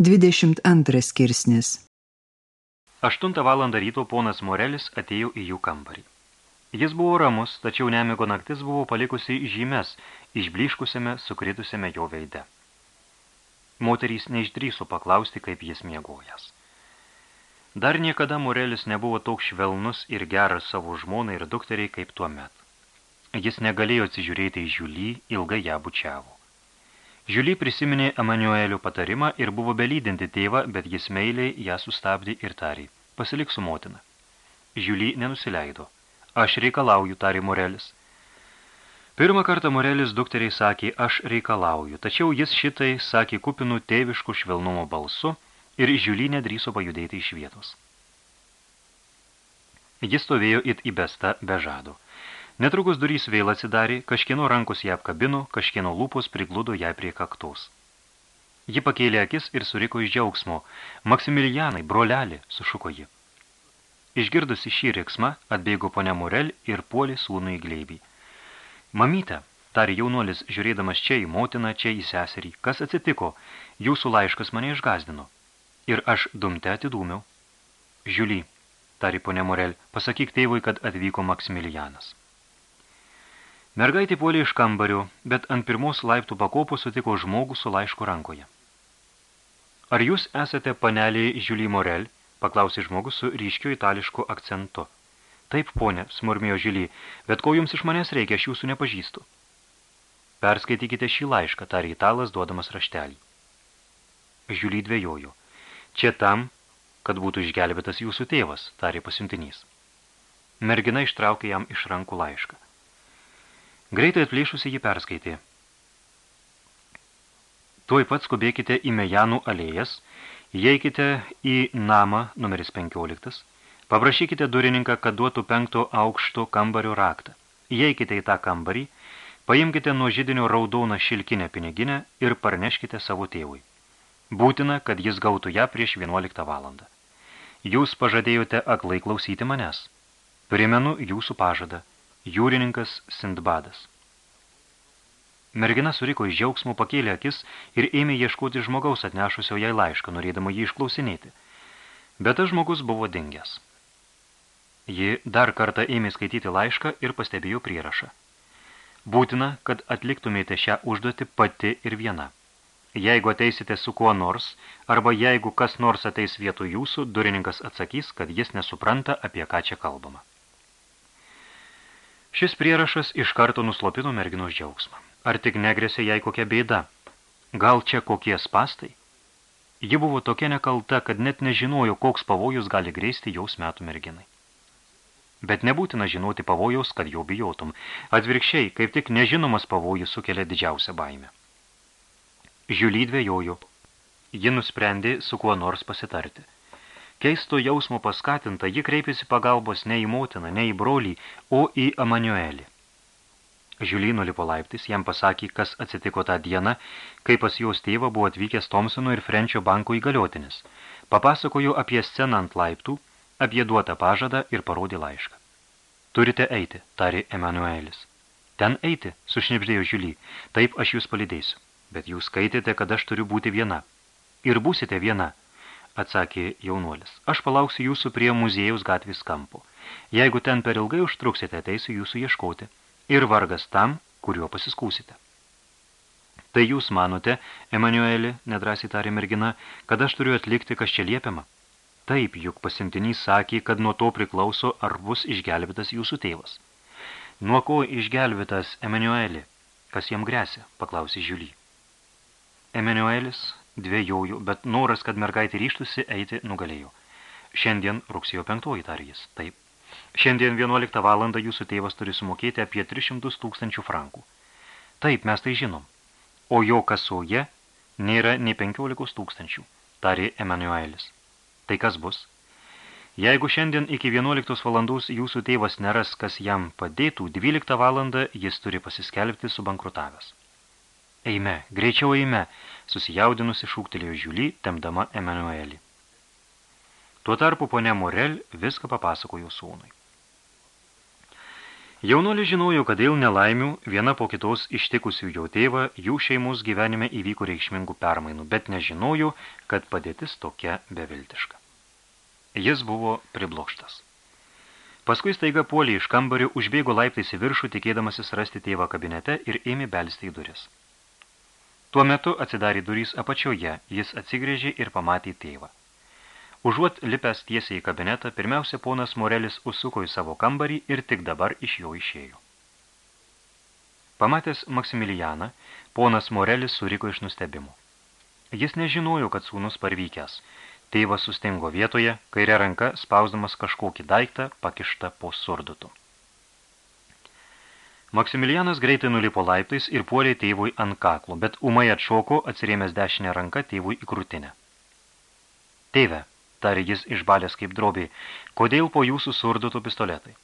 22 skirsnis Aštuntą valandą ryto ponas Morelis atėjo į jų kambarį. Jis buvo ramus, tačiau nemigo naktis buvo palikusi žymes išbliškusiame, sukritusiame jo veide. Moterys neišdryso paklausti, kaip jis miegojas. Dar niekada Morelis nebuvo toks švelnus ir geras savo žmonai ir dukteriai kaip tuo met. Jis negalėjo atsižiūrėti į žiulį, ilgai ją bučiavo. Žiulį prisiminė Emanuelio patarimą ir buvo belydinti tėvą, bet jis meiliai ją sustabdė ir tarė. Pasilik su motina. Žiulį nenusileido. Aš reikalauju, tarė Morelis. Pirmą kartą Morelis dukteriai sakė, aš reikalauju, tačiau jis šitai sakė kupinų tėviškų švelnumo balsu ir Žiulį nedryso pajudėti iš vietos. Jis stovėjo it įbesta be žado. Netrukus durys vėl atsidarė, kažkieno rankos ją apkabino, kažkieno lūpos prigludo ją prie kaktos. Ji pakėlė akis ir suriko iš džiaugsmo. Maksimilianai, brolelį, sušuko ji. Išgirdusi šį riksmą, atbėgo ponia Morel ir puolė sūnų į glėbį. Mamyte, tarė jaunuolis, žiūrėdamas čia į motiną, čia į seserį, kas atsitiko, jūsų laiškas mane išgazdino. Ir aš dumte atidūmiau. Žiuly, tarė ponia Morel, pasakyk tėvui, kad atvyko Maksimilianas. Mergaitė puolė iš kambario, bet ant pirmos laiptų pakopų sutiko žmogų su laišku rankoje. Ar jūs esate panelė Žiulį Morel? paklausė žmogus su ryškiu itališku akcentu. Taip, ponė, smurmėjo Žiulį, bet ko jums iš manęs reikia, aš jūsų nepažįstu. Perskaitykite šį laišką, tarė italas, duodamas raštelį. Žiulį dvėjojo. Čia tam, kad būtų išgelbėtas jūsų tėvas, tarė pasiuntinys. Mergina ištraukė jam iš rankų laišką. Greitai atplėšusi jį perskaitė. Tuoj pat skubėkite į Mejanų alėjas, įeikite į namą numeris 15, paprašykite durininką, kad duotų penkto aukšto kambario raktą. Įeikite į tą kambarį, paimkite nuo židinio raudoną šilkinę piniginę ir parneškite savo tėvui. Būtina, kad jis gautų ją prieš 11 valandą. Jūs pažadėjote aklai klausyti manęs. Primenu jūsų pažadą – jūrininkas Sindbadas. Mergina suriko iš džiaugsmų, pakėlė akis ir ėmė ieškoti žmogaus atnešusio jai laišką, norėdama jį išklausinėti. Bet tas žmogus buvo dingęs. Ji dar kartą ėmė skaityti laišką ir pastebėjo prierašą. Būtina, kad atliktumėte šią užduotį pati ir viena. Jeigu ateisite su kuo nors, arba jeigu kas nors ateis vietų jūsų, durininkas atsakys, kad jis nesupranta, apie ką čia kalbama. Šis prierašas iš karto nuslopino merginos džiaugsmą. Ar tik negrėsė jai kokia bėda? Gal čia kokie spastai? Ji buvo tokia nekalta, kad net nežinojo, koks pavojus gali grėsti jaus metų merginai. Bet nebūtina žinoti pavojaus, kad jo bijotum. Atvirkščiai, kaip tik nežinomas pavojus sukelia didžiausią baimę. Žiulį dvėjojo. Ji nusprendė su kuo nors pasitarti. Keisto jausmo paskatinta, ji kreipėsi pagalbos ne į motiną, ne į brolį, o į Emanuelį. Žiulį nulipo laiptis, jam pasakė, kas atsitiko tą dieną, kai pas jos tėvą buvo atvykęs Tomsono ir Frenčio banko įgaliotinis. Papasakojo apie sceną ant laiptų, apie duotą pažadą ir parodė laišką. Turite eiti, tarė Emanuelis. Ten eiti, sušnipždėjo Žiulį, taip aš jūs palidėsiu. Bet jūs skaitėte, kad aš turiu būti viena. Ir būsite viena – atsakė jaunuolis. Aš palauksiu jūsų prie muziejaus gatvės kampo. Jeigu ten per ilgai užtruksite, ateisiu jūsų ieškoti. Ir vargas tam, kuriuo pasiskūsite. Tai jūs manote, Emanueli, nedrasiai tarė mergina, kad aš turiu atlikti, kas čia liepiama? Taip, juk pasimtinys sakė, kad nuo to priklauso, ar bus išgelbėtas jūsų tėvas. Nuo ko išgelbėtas Emanueli? Kas jam grėsia? paklausė Žiulį. Emanuelis dvėjojų, bet noras, kad mergaitė ryštusi eiti, nugalėjo. Šiandien rugsėjo penktoji, tarė jis. Taip. Šiandien 11 valandą jūsų tėvas turi sumokėti apie 300 tūkstančių frankų. Taip, mes tai žinom. O jo kasoje nėra nei 15 tūkstančių, tarė Emanuelis. Tai kas bus? Jeigu šiandien iki 11 valandos jūsų tėvas neras, kas jam padėtų, 12 valandą jis turi pasiskelbti subankrutavęs. Eime, greičiau eime, susijaudinusi šūktelėjo Žiulį, temdama Emanuelį. Tuo tarpu ponė Morel viską papasakojo sūnui. Jaunuolis žinojo, kad dėl nelaimių viena po kitos ištikusių jo tėvą, jų šeimos gyvenime įvyko reikšmingų permainų, bet nežinojo, kad padėtis tokia beviltiška. Jis buvo priblokštas. Paskui staiga puolė iš kambario, užbėgo laiptais į viršų, tikėdamasis rasti tėvą kabinete ir ėmė belsti į duris. Tuo metu atsidarė durys apačioje, jis atsigrėžė ir pamatė tėvą. Užuot lipęs tiesiai į kabinetą, pirmiausia ponas Morelis užsuko į savo kambarį ir tik dabar iš jo išėjo. Pamatęs Maksimilianą, ponas Morelis suriko iš nustebimo. Jis nežinojo, kad sūnus parvykęs. Tėvas sustingo vietoje, kairė ranka, spausdamas kažkokį daiktą, pakištą po surdutu. Maksimilianas greitai nulipo laiptais ir puolė tėvui ant kaklo, bet umai atšoko, atsirėmęs dešinę ranką tėvui į krūtinę. Tėve, tarė jis išbalęs kaip drobiai, kodėl po jūsų surdutų pistoletai?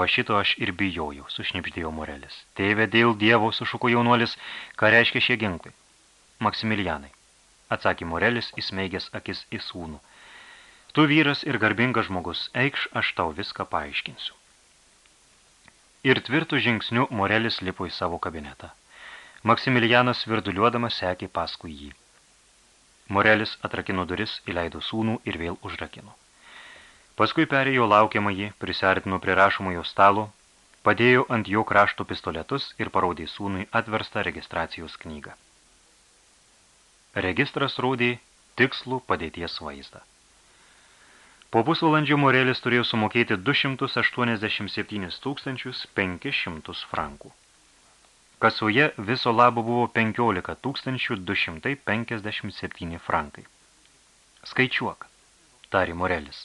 Va šito aš ir bijojau, sušnipždėjo Morelis. Tėve, dėl dievo, sušuko jaunuolis, ką reiškia šie ginklai? Maksimilianai, atsakė Morelis, įsmeigęs akis į sūnų. Tu vyras ir garbingas žmogus, eikš, aš tau viską paaiškinsiu. Ir tvirtų žingsnių Morelis lipo į savo kabinetą. Maksimilianas virduliuodamas sekė paskui jį. Morelis atrakino duris, įleido sūnų ir vėl užrakino. Paskui perėjo laukiamą jį, prisartino prie rašomojo stalo, padėjo ant jo krašto pistoletus ir parodė sūnui atverstą registracijos knygą. Registras rodė tikslų padėties vaizdą. Po pusvalandžio Morelis turėjo sumokėti 287 500 frankų. Kasoje viso labo buvo 15 257 frankai. Skaičiuok, tari Morelis.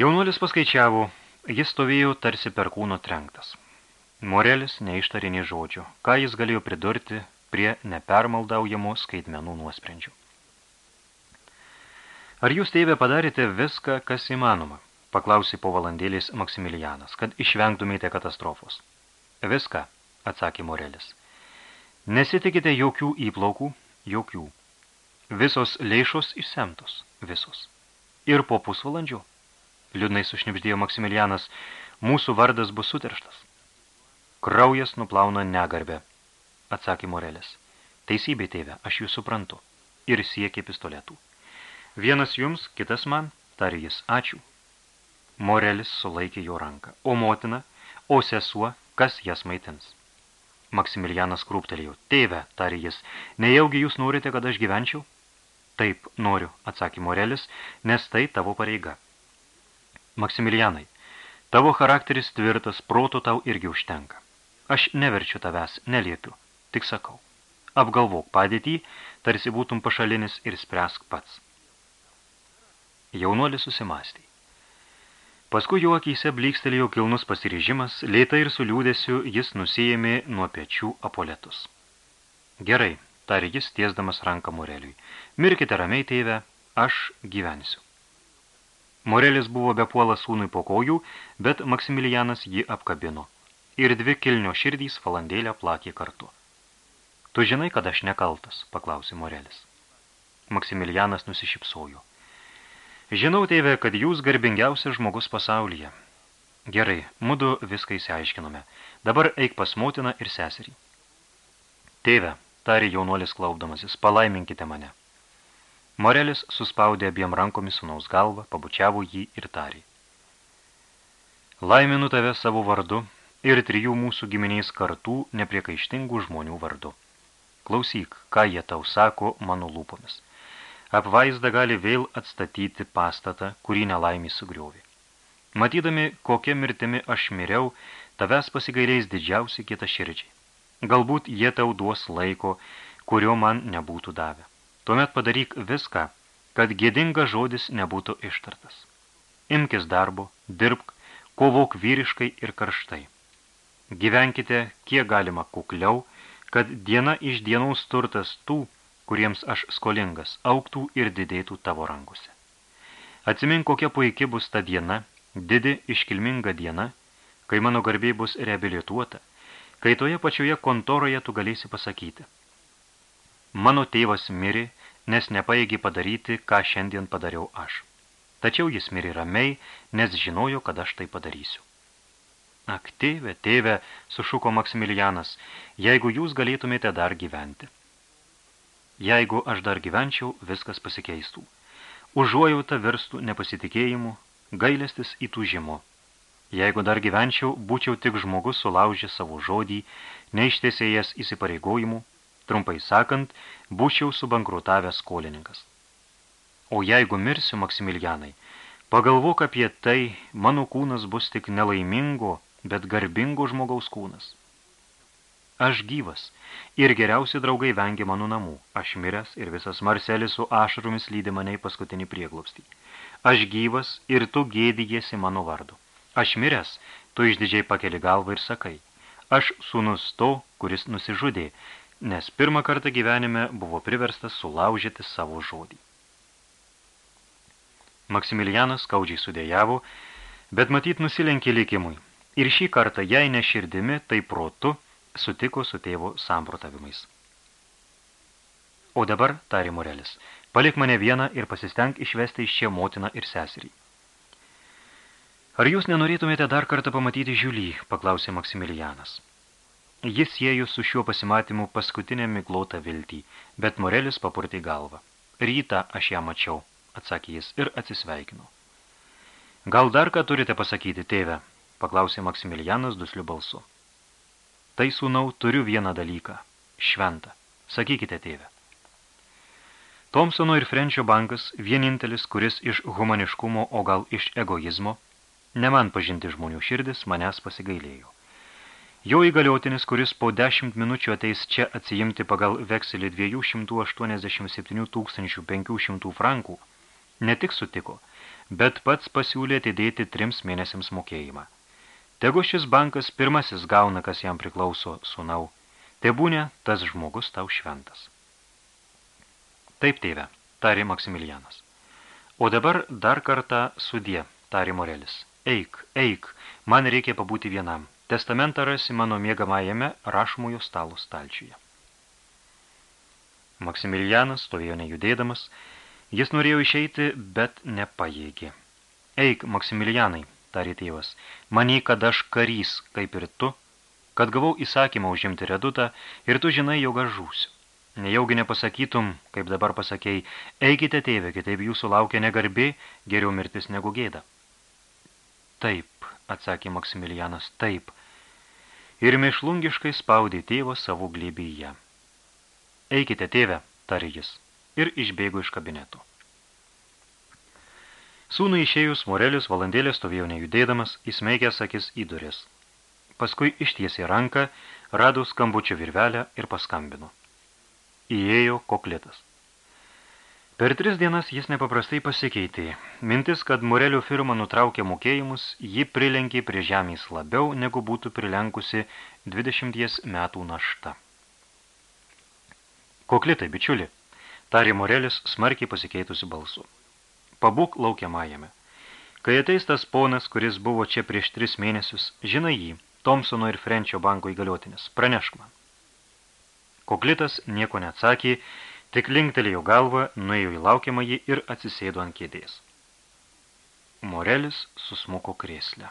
Jaunuolis paskaičiavo, jis stovėjo tarsi per kūno trenktas. Morelis neištarė nei žodžio, ką jis galėjo pridurti prie nepermaldaujamų skaitmenų nuosprendžių. Ar jūs, tėvė, padarėte viską, kas įmanoma? Paklausė po valandėlės Maksimilianas, kad išvengtumėte katastrofos. Viską, atsakė Morelis. Nesitikite jokių įplaukų, jokių. Visos lėšos išsemtos, visos. Ir po pusvalandžio, liūdnai sušnipždėjo Maksimilianas, mūsų vardas bus suterštas. Kraujas nuplauna negarbę, atsakė Morelis. Teisybė, tėve, aš jūs suprantu. Ir siekė pistoletų. Vienas jums, kitas man, tarė jis, ačiū. Morelis sulaikė jo ranką. O motina, o sesuo, kas jas maitins? Maksimilianas krūptelėjo. Tėve, tarė jis, nejaugi jūs norite, kad aš gyvenčiau? Taip, noriu, atsakė Morelis, nes tai tavo pareiga. Maksimilianai, tavo charakteris tvirtas, proto tau irgi užtenka. Aš neverčiu tavęs, neliepiu, tik sakau. Apgalvok padėtį, tarsi būtum pašalinis ir spręsk pats. Jaunuolis susimastė. Paskui jo akyse blykstelėjo kilnus pasiryžimas, lėtai ir su liūdėsiu jis nusijėmė nuo pečių apoletus. Gerai, tarė jis tiesdamas ranką Moreliui. Mirkite ramiai, tėve, aš gyvensiu. Morelis buvo be puola sūnui po kojų, bet Maksimilianas jį apkabino. Ir dvi kilnio širdys valandėlę plakė kartu. Tu žinai, kad aš nekaltas, paklausė Morelis. Maksimilianas nusišypsojo. Žinau, tėve, kad jūs garbingiausias žmogus pasaulyje. Gerai, mudu viską įsiaiškinome. Dabar eik pas motiną ir seserį. Tėve, tarė jaunuolis klaupdamasis, palaiminkite mane. Morelis suspaudė abiem rankomis sunaus galvą, pabučiavo jį ir tarė. Laiminu tave savo vardu ir trijų mūsų giminiais kartų nepriekaištingų žmonių vardu. Klausyk, ką jie tau sako mano lūpomis – apvaizda gali vėl atstatyti pastatą, kurį nelaimį sugriovė. Matydami, kokia mirtimi aš miriau, tavęs pasigailės didžiausi kita širdžiai. Galbūt jie tau duos laiko, kurio man nebūtų davę. Tuomet padaryk viską, kad gėdingas žodis nebūtų ištartas. Imkis darbo, dirbk, kovok vyriškai ir karštai. Gyvenkite kiek galima kukliau, kad diena iš dienos turtas tų, kuriems aš skolingas, auktų ir didėtų tavo rankose. Atsimink, kokia puiki bus ta diena, didi iškilminga diena, kai mano garbiai bus reabilituota, kai toje pačioje kontoroje tu galėsi pasakyti. Mano tėvas mirė, nes nepaėgi padaryti, ką šiandien padariau aš. Tačiau jis mirė ramiai, nes žinojo, kad aš tai padarysiu. Ak, tėve, tėve, sušuko Maksimilianas, jeigu jūs galėtumėte dar gyventi. Jeigu aš dar gyvenčiau, viskas pasikeistų. Užuojauta virstų nepasitikėjimu, gailestis įtūžimu. Jeigu dar gyvenčiau, būčiau tik žmogus sulaužė savo žodį, neištesėjęs įsipareigojimų, trumpai sakant, būčiau subankrutavęs skolininkas. O jeigu mirsiu, Maksimilianai, pagalvok apie tai, mano kūnas bus tik nelaimingo, bet garbingo žmogaus kūnas. Aš gyvas, ir geriausi draugai vengia mano namų. Aš miręs ir visas Marcelis su ašaromis lydi mane į paskutinį prieglobstį. Aš gyvas ir tu gėdijėsi mano vardu. Aš miręs, tu išdidžiai pakeli galvą ir sakai, aš sūnus to, kuris nusižudė, nes pirmą kartą gyvenime buvo priverstas sulaužyti savo žodį. Maksimilianas skaudžiai sudėjavo, bet matyt nusilenkė likimui. Ir šį kartą, jei ne širdimi, tai protu, sutiko su tėvo samprotavimais. O dabar, tarė Morelis, palik mane vieną ir pasisteng išvesti iš čia motiną ir seserį. Ar jūs nenorėtumėte dar kartą pamatyti Žiulį, paklausė Maksimilianas. Jis siejo su šiuo pasimatymu paskutinę miglotą viltį, bet Morelis papurtė galvą. Rytą aš ją mačiau, atsakė jis ir atsisveikino. Gal dar ką turite pasakyti, tėve, paklausė Maksimilianas dusliu balsu. Tai sūnau turiu vieną dalyką – šventą. Sakykite, tėve. Thompsono ir Frenčio bankas vienintelis, kuris iš humaniškumo, o gal iš egoizmo – Ne man pažinti žmonių širdis, manęs pasigailėjo. Jo įgaliotinis, kuris po dešimt minučių ateis čia atsijimti pagal vekselį 287 500 frankų, ne tik sutiko, bet pats pasiūlė atidėti trims mėnesiams mokėjimą. Tegu šis bankas pirmasis gauna, kas jam priklauso, sunau. Tebūnė tas žmogus tau šventas. Taip, tėve, tarė Maksimilianas. O dabar dar kartą sudie, tarė Morelis. Eik, eik, man reikia pabūti vienam. Testamentą rasi mano mėgamajame rašmojo stalo stalčiuje. Maksimilianas stovėjo nejudėdamas. Jis norėjo išeiti, bet nepajėgė. Eik, Maksimilianai, tarė tėvas, manai, kad aš karys, kaip ir tu, kad gavau įsakymą užimti redutą ir tu žinai, jog aš žūsiu. Nejaugi nepasakytum, kaip dabar pasakėjai, eikite tėvė, kitaip jūsų laukia negarbė, geriau mirtis negu gėda. Taip, atsakė Maksimilianas, taip. Ir mišlungiškai spaudė tėvo savo glėbyje. Eikite, tėve, tarė jis, ir išbėgo iš kabineto. Sūnų išėjus, Morelis valandėlė stovėjo nejudėdamas, įsmeigęs akis į duris. Paskui ištiesė ranką, rado skambučio virvelę ir paskambino. Įėjo koklitas. Per tris dienas jis nepaprastai pasikeitė. Mintis, kad Morelio firma nutraukė mokėjimus, jį prilenkė prie žemės labiau, negu būtų prilenkusi 20 metų našta. Koklitai, bičiuli, tarė Morelis smarkiai pasikeitusi balsu. Pabūk laukiamajame. Kai ateis tas ponas, kuris buvo čia prieš tris mėnesius, žinai jį, Thompsono ir Frenčio banko įgaliotinis, pranešk man. Koklitas nieko neatsakė, Tik linktelėjo galvą, nuėjo į laukiamąjį ir atsisėdo ant kėdės. Morelis susmuko krėslę.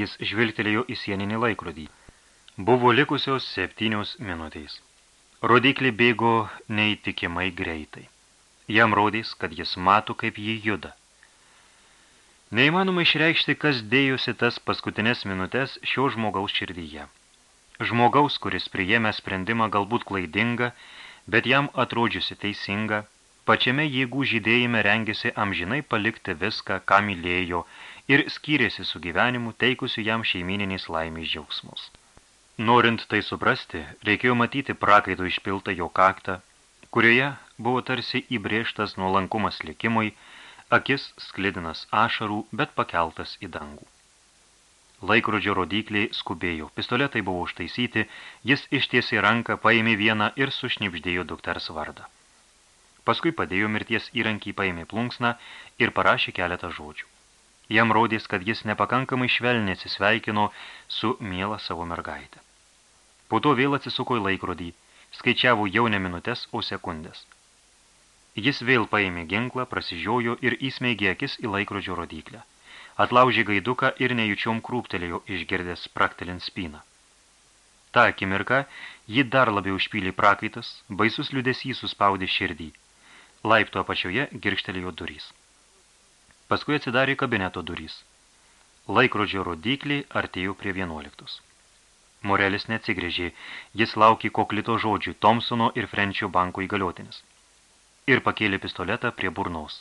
Jis žvilgtelėjo į sieninį laikrodį. Buvo likusios septynios minutės. Rodiklį bėgo neįtikimai greitai. Jam rodys, kad jis mato, kaip jį juda. Neįmanoma išreikšti, kas dėjosi tas paskutinės minutės šio žmogaus širdyje. Žmogaus, kuris priėmė sprendimą galbūt klaidingą, bet jam atrodžiusi teisinga, pačiame jėgų žydėjime rengėsi amžinai palikti viską, ką mylėjo ir skyrėsi su gyvenimu, teikusiu jam šeimininiais laimės džiaugsmus. Norint tai suprasti, reikėjo matyti prakaito išpiltą jo kaktą, kurioje buvo tarsi įbrėžtas nuolankumas likimui, akis sklidinas ašarų, bet pakeltas į dangų. Laikrodžio rodykliai skubėjo, pistoletai buvo užtaisyti, jis ištiesė ranką, paėmė vieną ir sušnipždėjo dukters vardą. Paskui padėjo mirties įrankį, paėmė plunksną ir parašė keletą žodžių. Jam rodės, kad jis nepakankamai švelniai atsisveikino su miela savo mergaitė. Po to vėl atsisuko į laikrodį, skaičiavo jau ne minutės, o sekundės. Jis vėl paėmė ginklą, prasižiojo ir įsmeigė akis į laikrodžio rodyklę. atlaužė gaiduką ir nejučiom krūptelėjo išgirdęs praktelint spyną. Ta akimirka ji dar labiau išpylė prakaitas, baisus liudesys suspaudė širdį. Laipto apačioje girkštelėjo durys. Paskui atsidarė kabineto durys. Laikrodžio rodiklį artėjo prie vienuoliktus. Morelis neatsigrėžė, jis laukė koklito žodžių Thompsono ir Frenčio banko įgaliotinis. Ir pakėlė pistoletą prie burnaus.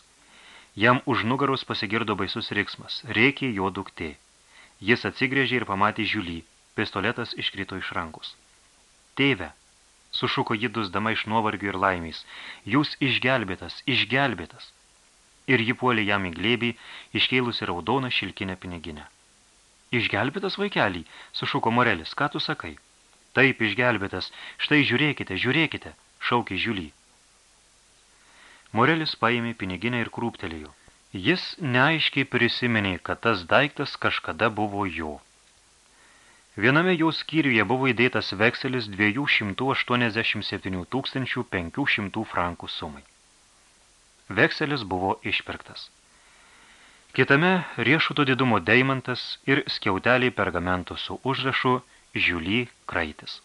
Jam už nugaros pasigirdo baisus riksmas, reikė jo duktė. Jis atsigrėžė ir pamatė žiulį, pistoletas iškrito iš rankus. Tėve, sušuko ji dusdama iš nuovargių ir laimės, jūs išgelbėtas, išgelbėtas. Ir ji puolė jam į glėbį, iškėlusi raudoną šilkinę piniginę. Išgelbėtas vaikelį, sušuko Morelis, ką tu sakai? Taip, išgelbėtas, štai žiūrėkite, žiūrėkite, šaukė žiulį. Morelis paėmė piniginę ir krūptelėjo. Jis neaiškiai prisiminė, kad tas daiktas kažkada buvo jo. Viename jau skyriuje buvo įdėtas vekselis 287 500 frankų sumai. Vekselis buvo išpirktas. Kitame riešuto didumo deimantas ir skiauteliai pergamento su užrašu Žiulį kraitis.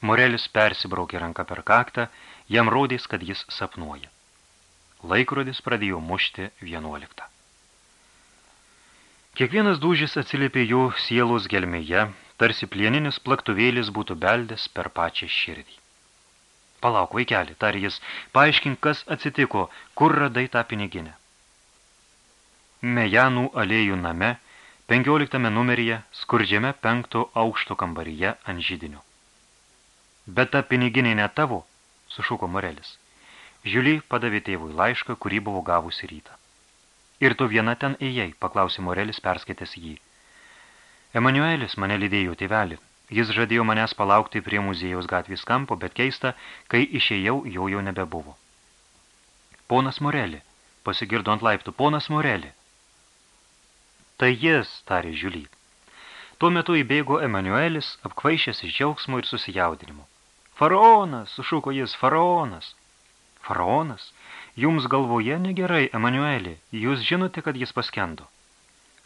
Morelis persibraukė ranką per kaktą, jam rodės, kad jis sapnuoja. Laikrodis pradėjo mušti vienuoliktą. Kiekvienas dūžis atsiliepė jų sielos gelmėje, tarsi plieninis plaktuvėlis būtų beldęs per pačią širdį. Palauk, vaikeli, tarė jis, paaiškink, kas atsitiko, kur radai tą piniginę. Mejanų alėjų name, 15 numeryje, skurdžiame penkto aukšto kambaryje ant žydinio. Bet ta piniginė ne tavo, sušuko Morelis. Žiulį padavė tėvui laišką, kurį buvo gavusi rytą. Ir tu viena ten ėjai, paklausė Morelis perskaitęs jį. Emanuelis mane lydėjo tėvelį. Jis žadėjo manęs palaukti prie muziejaus gatvės kampo, bet keista, kai išėjau, jo jau nebebuvo. Ponas Morelį, pasigirdo ant laiptų, ponas Morelį. Tai jis, tarė Žiulį. Tuo metu įbėgo Emanuelis, apkvaišęs iš džiaugsmo ir susijaudinimo. Faraonas, sušuko jis, faraonas. Faraonas, jums galvoje negerai, Emanuelį, jūs žinote, kad jis paskendo.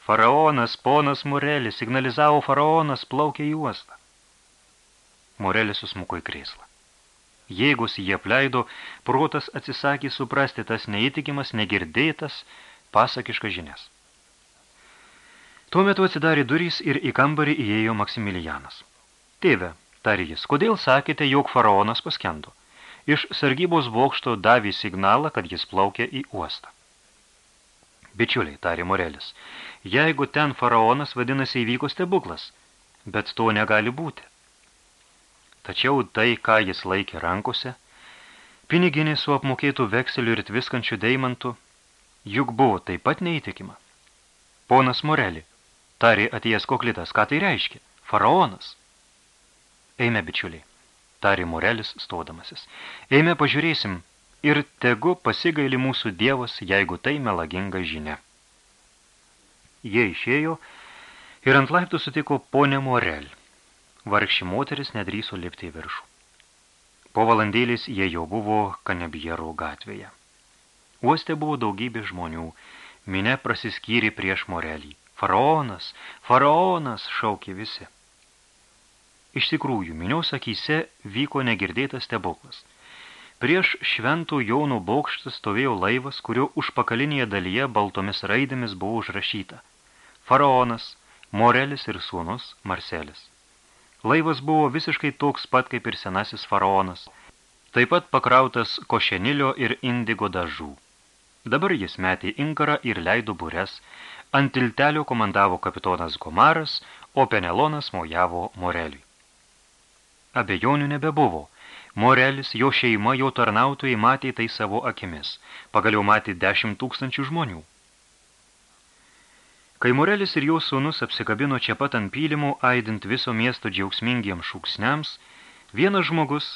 Faraonas, ponas Morelis, signalizavo faraonas, plaukė į uostą. Morelis susmuko į krėslą. Jėgus jie apleido, protas atsisakė suprasti tas neįtikimas, negirdėtas, pasakiškas žinias. Tuo metu atsidarė durys ir į kambarį įėjo Maksimilianas. Tėve, tarė jis, kodėl sakėte, jog faraonas paskendo? Iš sargybos bokšto davė signalą, kad jis plaukė į uostą. Bičiuliai, tarė Morelis, jeigu ten faraonas vadinasi įvyko stebuklas, bet to negali būti. Tačiau tai, ką jis laikė rankose, piniginė su apmokėtų vekseliu ir tviskančių deimantų, juk buvo taip pat neįtikima. Ponas Moreli, Tarė atėjęs koklitas, ką tai reiškia? Faraonas. Eime, bičiuliai, tarė Morelis stodamasis. Eime pažiūrėsim ir tegu pasigaili mūsų dievas, jeigu tai melaginga žinia. Jie išėjo ir ant laiptų sutiko ponę Morel. Vargši moteris nedryso lipti į viršų. Po valandėlis jie jau buvo Kanebiero gatvėje. Uoste buvo daugybė žmonių, minė prasiskyri prieš Morelį. Faraonas, faraonas, šaukė visi. Iš tikrųjų, miniaus akyse vyko negirdėtas stebuklas. Prieš šventų jaunų bokštą stovėjo laivas, kurio užpakalinėje dalyje baltomis raidėmis buvo užrašyta. Faraonas, Morelis ir sūnus Marselis. Laivas buvo visiškai toks pat kaip ir senasis faraonas, taip pat pakrautas košenilio ir indigo dažų. Dabar jis metė inkarą ir leido bures, Ant tiltelio komandavo kapitonas Gomaras, o Penelonas mojavo Moreliui. Abejonių nebebuvo. Morelis, jo šeima, jo tarnautojai matė tai savo akimis. Pagaliau matė dešimt tūkstančių žmonių. Kai Morelis ir jo sūnus apsikabino čia pat ant pylimų, aidint viso miesto džiaugsmingiems šūksniams, vienas žmogus,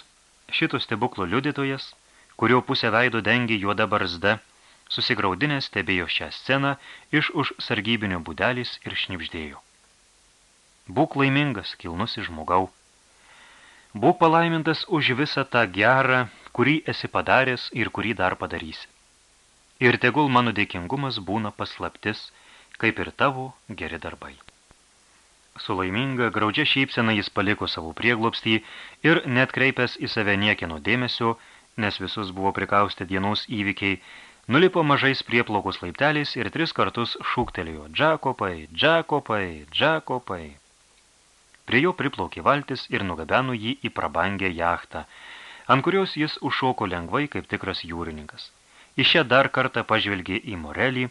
šito stebuklo liudytojas, kurio pusę veido dengė juoda barzda, susigraudinęs stebėjo šią sceną iš už sargybinio budelis ir šnipždėjo. Būk laimingas, kilnusi žmogau. Būk palaimintas už visą tą gerą, kurį esi padaręs ir kurį dar padarysi. Ir tegul mano dėkingumas būna paslaptis, kaip ir tavo geri darbai. Su laiminga, graudžia šypsena jis paliko savo prieglobstį ir net kreipęs į save niekino dėmesio, nes visus buvo prikaustę dienos įvykiai, nulipo mažais prieplaukos laipteliais ir tris kartus šūktelėjo Džakopai, Džakopai, Džakopai. Prie jo priplaukė valtis ir nugabeno jį į prabangę jachtą, ant kurios jis užšoko lengvai kaip tikras jūrininkas. Iš čia dar kartą pažvelgė į Morelį,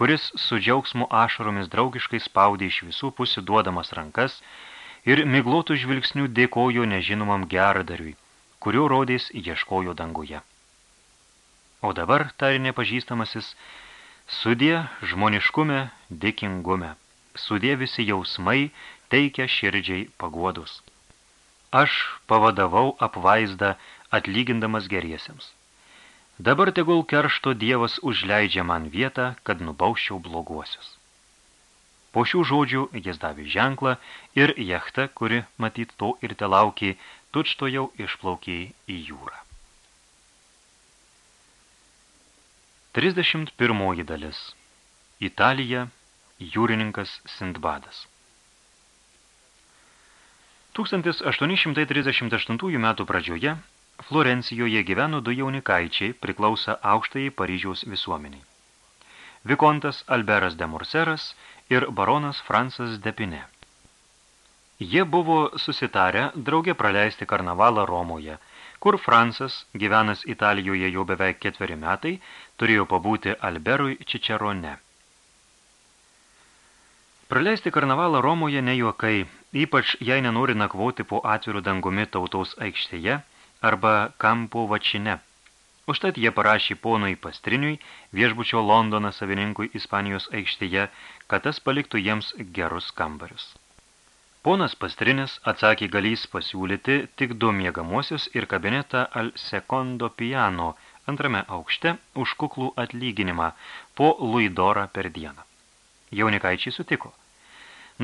kuris su džiaugsmu ašaromis draugiškai spaudė iš visų pusių duodamas rankas ir miglotų žvilgsnių dėkojo nežinomam geradariui, kurio rodės ieškojo danguje. O dabar, tari nepažįstamasis, sudė žmoniškume, dėkingume, sudė visi jausmai, teikia širdžiai paguodus. Aš pavadavau apvaizdą atlygindamas geriesiems. Dabar tegul keršto Dievas užleidžia man vietą, kad nubauščiau bloguosius. Po šių žodžių jis davė ženklą ir jachta, kuri matyt to ir te laukė, tučto jau išplaukė į jūrą. 31 dalis Italija, jūrininkas Sindbadas 1838 metų pradžioje Florencijoje gyveno du jaunikaičiai priklausa aukštai Paryžiaus visuomeniai. Vikontas Alberas de Morseras ir baronas Fransas de Pine. Jie buvo susitarę draugė praleisti karnavalą Romoje, kur Fransas, gyvenas Italijoje jau beveik ketveri metai, turėjo pabūti Alberui Čičerone. Praleisti karnavalą Romoje ne juokai, ypač jei nenori nakvoti po atvirų dangumi tautos aikštėje arba kampo vačine. Užtat jie parašė ponui Pastriniui, viešbučio Londono savininkui Ispanijos aikštėje, kad tas paliktų jiems gerus kambarius. Ponas Pastrinis atsakė galys pasiūlyti tik du miegamosius ir kabinetą al secondo piano antrame aukšte už kuklų atlyginimą po luidorą per dieną. Jaunikaičiai sutiko.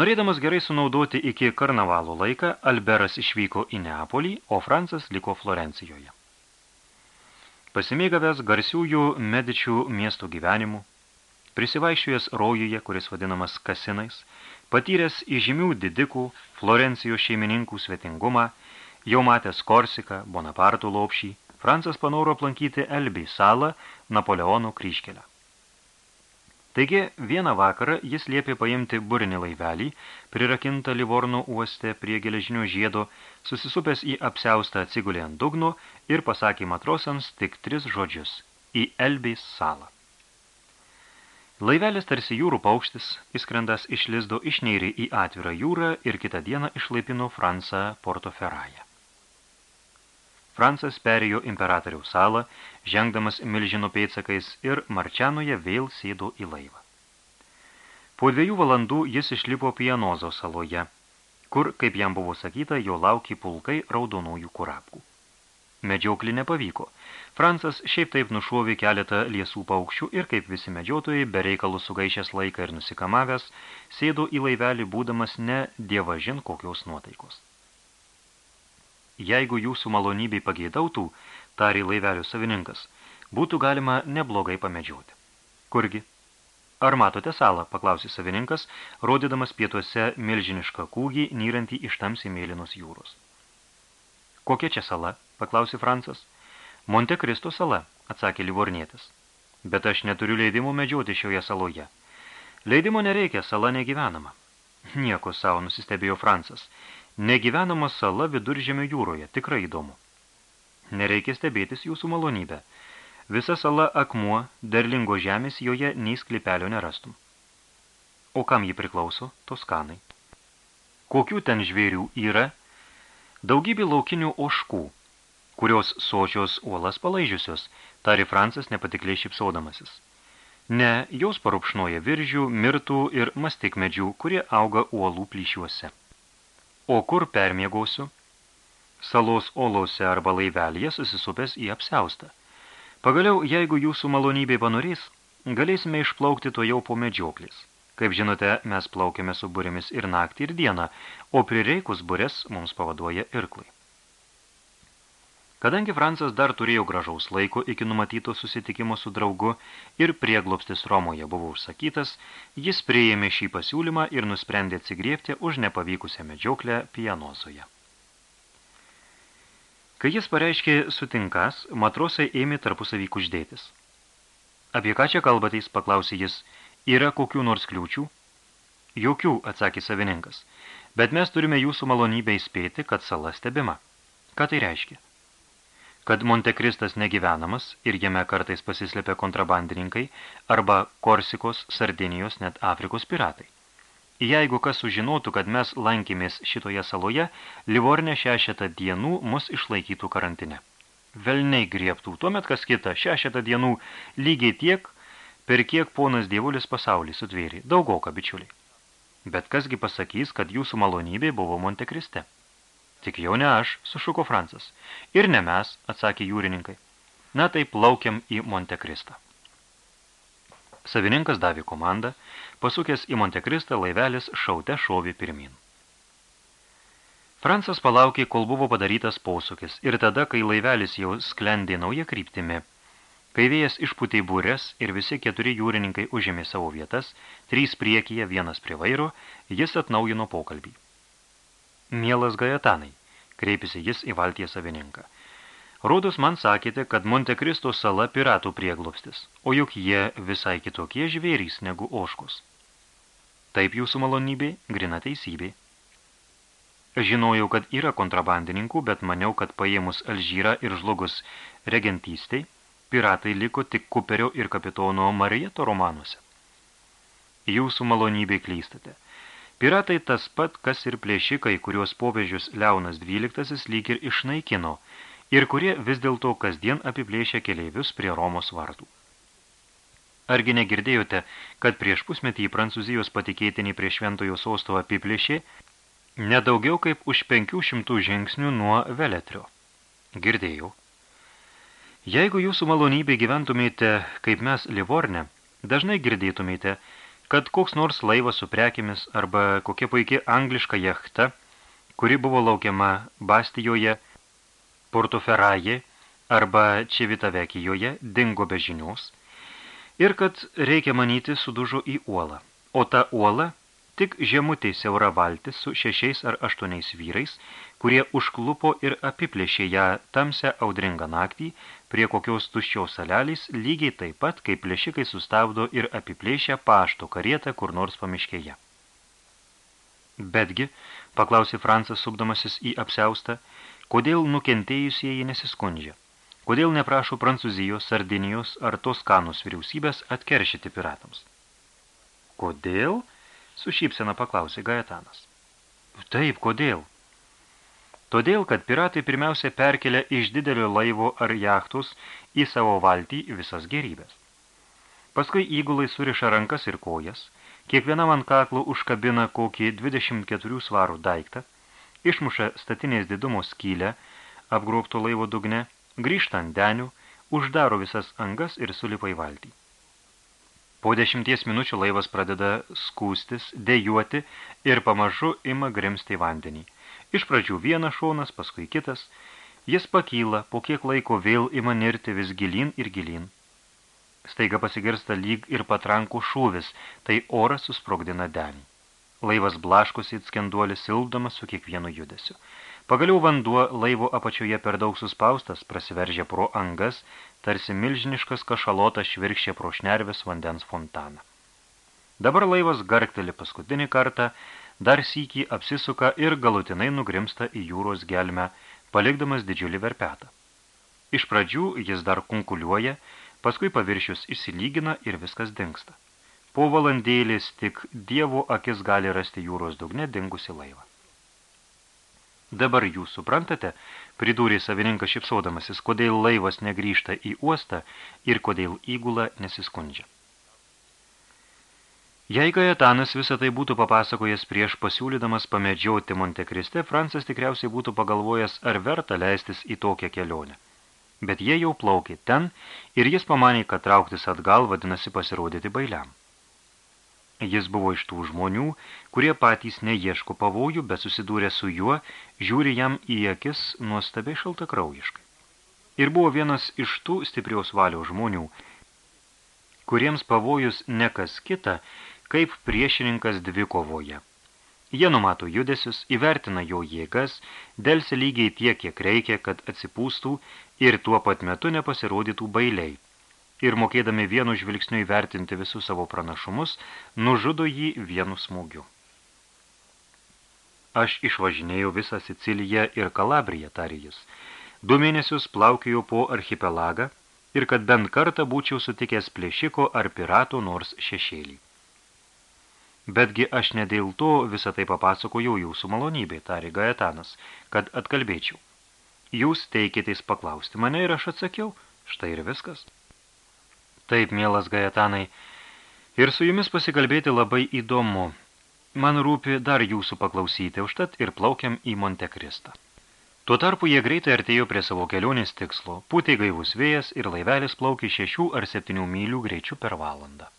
Norėdamas gerai sunaudoti iki karnavalo laiką, Alberas išvyko į Neapolį, o Francas liko Florencijoje. Pasimėgavęs garsiųjų medičių miestų gyvenimų, prisivaiščiujęs rojuje, kuris vadinamas kasinais, patyręs įžymių didikų, Florencijos šeimininkų svetingumą, jau matęs Korsiką, Bonapartų lopšį, Francas panoro aplankyti Elbį salą Napoleono kryškelę. Taigi vieną vakarą jis liepė paimti burinį laivelį, prirakintą Livorno uoste prie geležinio žiedo, susisupęs į apsiaustą atsigulį ant dugno ir pasakė matrosams tik tris žodžius – į Elbės salą. Laivelis tarsi jūrų paukštis, įskrendas iš lizdo išnėrė į atvirą jūrą ir kitą dieną išlaipino Fransą Portoferają. Francas perėjo imperatoriaus salą, žengdamas milžino pėdsakais ir Marčianoje vėl sėdo į laivą. Po dviejų valandų jis išlipo Pianozo saloje, kur, kaip jam buvo sakyta, jo laukė pulkai raudonųjų kurapkų. Medžioklį nepavyko. Francas šiaip taip nušovė keletą liesų paukščių ir kaip visi medžiotojai, be reikalų sugaišęs laiką ir nusikamavęs, sėdo į laivelį būdamas ne dievažin kokios nuotaikos. Jeigu jūsų malonybei pageidautų, tarė laivelio savininkas, būtų galima neblogai pamedžioti. Kurgi? Ar matote salą, paklausė savininkas, rodydamas pietuose milžinišką kūgį, nyrantį iš tamsiai mėlynos jūros. Kokia čia sala? paklausė Francas. Monte Kristo sala, atsakė Livornietis. Bet aš neturiu leidimų medžioti šioje saloje. Leidimo nereikia, sala negyvenama. Nieko savo, nusistebėjo Francas. Negyvenama sala viduržėmio jūroje, tikrai įdomu. Nereikia stebėtis jūsų malonybę. Visa sala akmuo, derlingo žemės joje nei sklipelio nerastum. O kam ji priklauso? Toskanai. Kokių ten žvėrių yra? Daugybė laukinių oškų, kurios sočios uolas palaižiusios, tari Francas nepatikliai šipsodamasis. Ne, jos parupšnoja viržių, mirtų ir mastikmedžių, kurie auga uolų plyšiuose. O kur permiegosiu? Salos olose arba laivelyje susisupęs į apsiaustą. Pagaliau, jeigu jūsų malonybė panorės, galėsime išplaukti to jau po medžioklės. Kaip žinote, mes plaukiame su burėmis ir naktį ir dieną, o prireikus burės mums pavaduoja irklai. Kadangi Francas dar turėjo gražaus laiko iki numatyto susitikimo su draugu ir prieglobstis Romoje buvo užsakytas, jis priėmė šį pasiūlymą ir nusprendė atsigriepti už nepavykusią medžioklę Pianozoje. Kai jis pareiškė sutinkas, matrosai ėmė tarpusavį kuždėtis. Apie ką čia kalbatės, paklausė jis, yra kokių nors kliūčių? Jokių, atsakė savininkas, bet mes turime jūsų malonybę įspėti, kad sala stebima. Ką tai reiškia? kad Montekristas negyvenamas ir jame kartais pasislėpia kontrabandininkai arba Korsikos, Sardinijos, net Afrikos piratai. Jeigu kas sužinotų, kad mes lankėmės šitoje saloje, Livorne šešetą dienų mus išlaikytų karantine. Velniai griebtų, tuomet kas kita, šešetą dienų lygiai tiek, per kiek ponas dievulis pasaulį sutvėrė, daugoka bičiuliai. Bet kasgi pasakys, kad jūsų malonybė buvo Montekriste? Tik jau ne aš, sušuko Francas. Ir ne mes, atsakė jūrininkai. Na tai plaukiam į Montekristą. Savininkas davė komandą, pasukęs į Montekristą laivelis šaute šovė pirmin. Francas palaukė, kol buvo padarytas posūkis, ir tada, kai laivelis jau sklendė nauja kryptimi, kai vėjas išputė būrės ir visi keturi jūrininkai užėmė savo vietas, trys priekyje, vienas prie vairo, jis atnaujino pokalbį. Mielas Gajetanai, kreipėsi jis į valties savininką. Rodos man sakėte, kad Montekristo sala piratų prieglobstis, o juk jie visai kitokie žvėrys negu oškos. Taip jūsų malonybė, grina teisybė. Žinojau, kad yra kontrabandininkų, bet maniau, kad paėmus Alžyrą ir žlugus regentystai, piratai liko tik Kuperio ir kapitono Marijeto romanuose. Jūsų malonybė klystate. Piratai tas pat, kas ir plėšikai, kuriuos popiežius Leonas XII lyg ir išnaikino ir kurie vis dėlto kasdien apiplėšia keleivius prie Romos vartų. Argi negirdėjote, kad prieš pusmetį Prancūzijos patikėtinį prie šventojo sosto apiplėšė nedaugiau kaip už 500 žingsnių nuo Veletrio? Girdėjau. Jeigu jūsų malonybė gyventumėte kaip mes Livorne, dažnai girdėtumėte, kad koks nors laivas su prekiamis arba kokia puikia angliška jachta, kuri buvo laukiama Bastijoje, Portoferaje arba Čevitavekijoje, dingo be žinios, ir kad reikia manyti sudužo į uolą, o ta uola tik žemutė siaura valtis su šešiais ar aštuoniais vyrais, kurie užklupo ir apiplėšė ją tamsią audringą naktį prie kokios tuščios salelės, lygiai taip pat, kaip plėšikai sustabdo ir apiplėšę pašto karietą kur nors pamiškėje. Betgi, paklausė Francas supdamasis į apsiaustą, kodėl nukentėjusieji nesiskundžia? Kodėl neprašo Prancūzijos, Sardinijos ar Toskanus vyriausybės atkeršyti piratams? Kodėl? Su šypsena paklausė Gaetanas. Taip, kodėl? Todėl, kad piratai pirmiausia perkelia iš didelio laivo ar jachtus į savo valtį visas gerybės. Paskui įgulai suriša rankas ir kojas, kiekvienam ant kaklo užkabina kokį 24 svarų daiktą, išmuša statinės didumo skylę, apgrobto laivo dugne, grįžta ant denių, uždaro visas angas ir sulipa į valtį. Po dešimties minučių laivas pradeda skūstis, dejuoti ir pamažu ima grimsti į vandenį. Iš pradžių vienas šonas, paskui kitas. Jis pakyla, po kiek laiko vėl ima nirti vis gilin ir gilin. Staiga pasigirsta lyg ir patrankų šūvis, tai oras susprogdina denį. Laivas blaškosi it skenduolis silpdamas su kiekvienu judesiu. Pagaliau vanduo laivo apačioje per daug suspaustas, prasiveržė pro angas, tarsi milžiniškas kašalotas švirkščia pro šnervės vandens fontaną. Dabar laivas garkteli paskutinį kartą, dar sykį apsisuka ir galutinai nugrimsta į jūros gelmę, palikdamas didžiulį verpetą. Iš pradžių jis dar kunkuliuoja, paskui paviršius išsilygina ir viskas dingsta. Po valandėlės tik dievo akis gali rasti jūros dugne dingusi laivą. Dabar jūs suprantate, pridūrė savininkas šipsodamasis, kodėl laivas negrįžta į uostą ir kodėl įgula nesiskundžia. Jei Gajetanas visą tai būtų papasakojęs prieš pasiūlydamas pamedžioti Montekriste, Francas tikriausiai būtų pagalvojęs, ar verta leistis į tokią kelionę. Bet jie jau plaukė ten ir jis pamanė, kad trauktis atgal vadinasi pasirodyti bailiam. Jis buvo iš tų žmonių, kurie patys neieško pavojų, bet susidūrė su juo, žiūri jam į akis nuostabiai šaltakraujiškai. ir buvo vienas iš tų stipriaus valios žmonių, kuriems pavojus ne kas kita, kaip priešininkas dvi kovoje. Jie numato judesius, įvertina jo jėgas, delsia lygiai tiek, kiek reikia, kad atsipūstų ir tuo pat metu nepasirodytų bailiai. Ir mokėdami vienu žvilgsniu įvertinti visus savo pranašumus, nužudo jį vienu smūgiu. Aš išvažinėjau visą Siciliją ir Kalabriją, tarė jis. Du mėnesius plaukėjau po archipelagą ir kad bent kartą būčiau sutikęs plėšiko ar pirato nors šešėlį. Betgi aš ne dėl to visą tai papasakojau jūsų malonybė, tarė Gaetanas, kad atkalbėčiau. Jūs teikėtės paklausti mane ir aš atsakiau, štai ir viskas. Taip, mielas Gaetanai, ir su jumis pasikalbėti labai įdomu. Man rūpi dar jūsų paklausyti, užtat ir plaukiam į Montekristą. Tuo tarpu jie greitai artėjo prie savo kelionės tikslo, pūtė gaivus vėjas ir laivelis plaukė šešių ar septynių mylių greičių per valandą.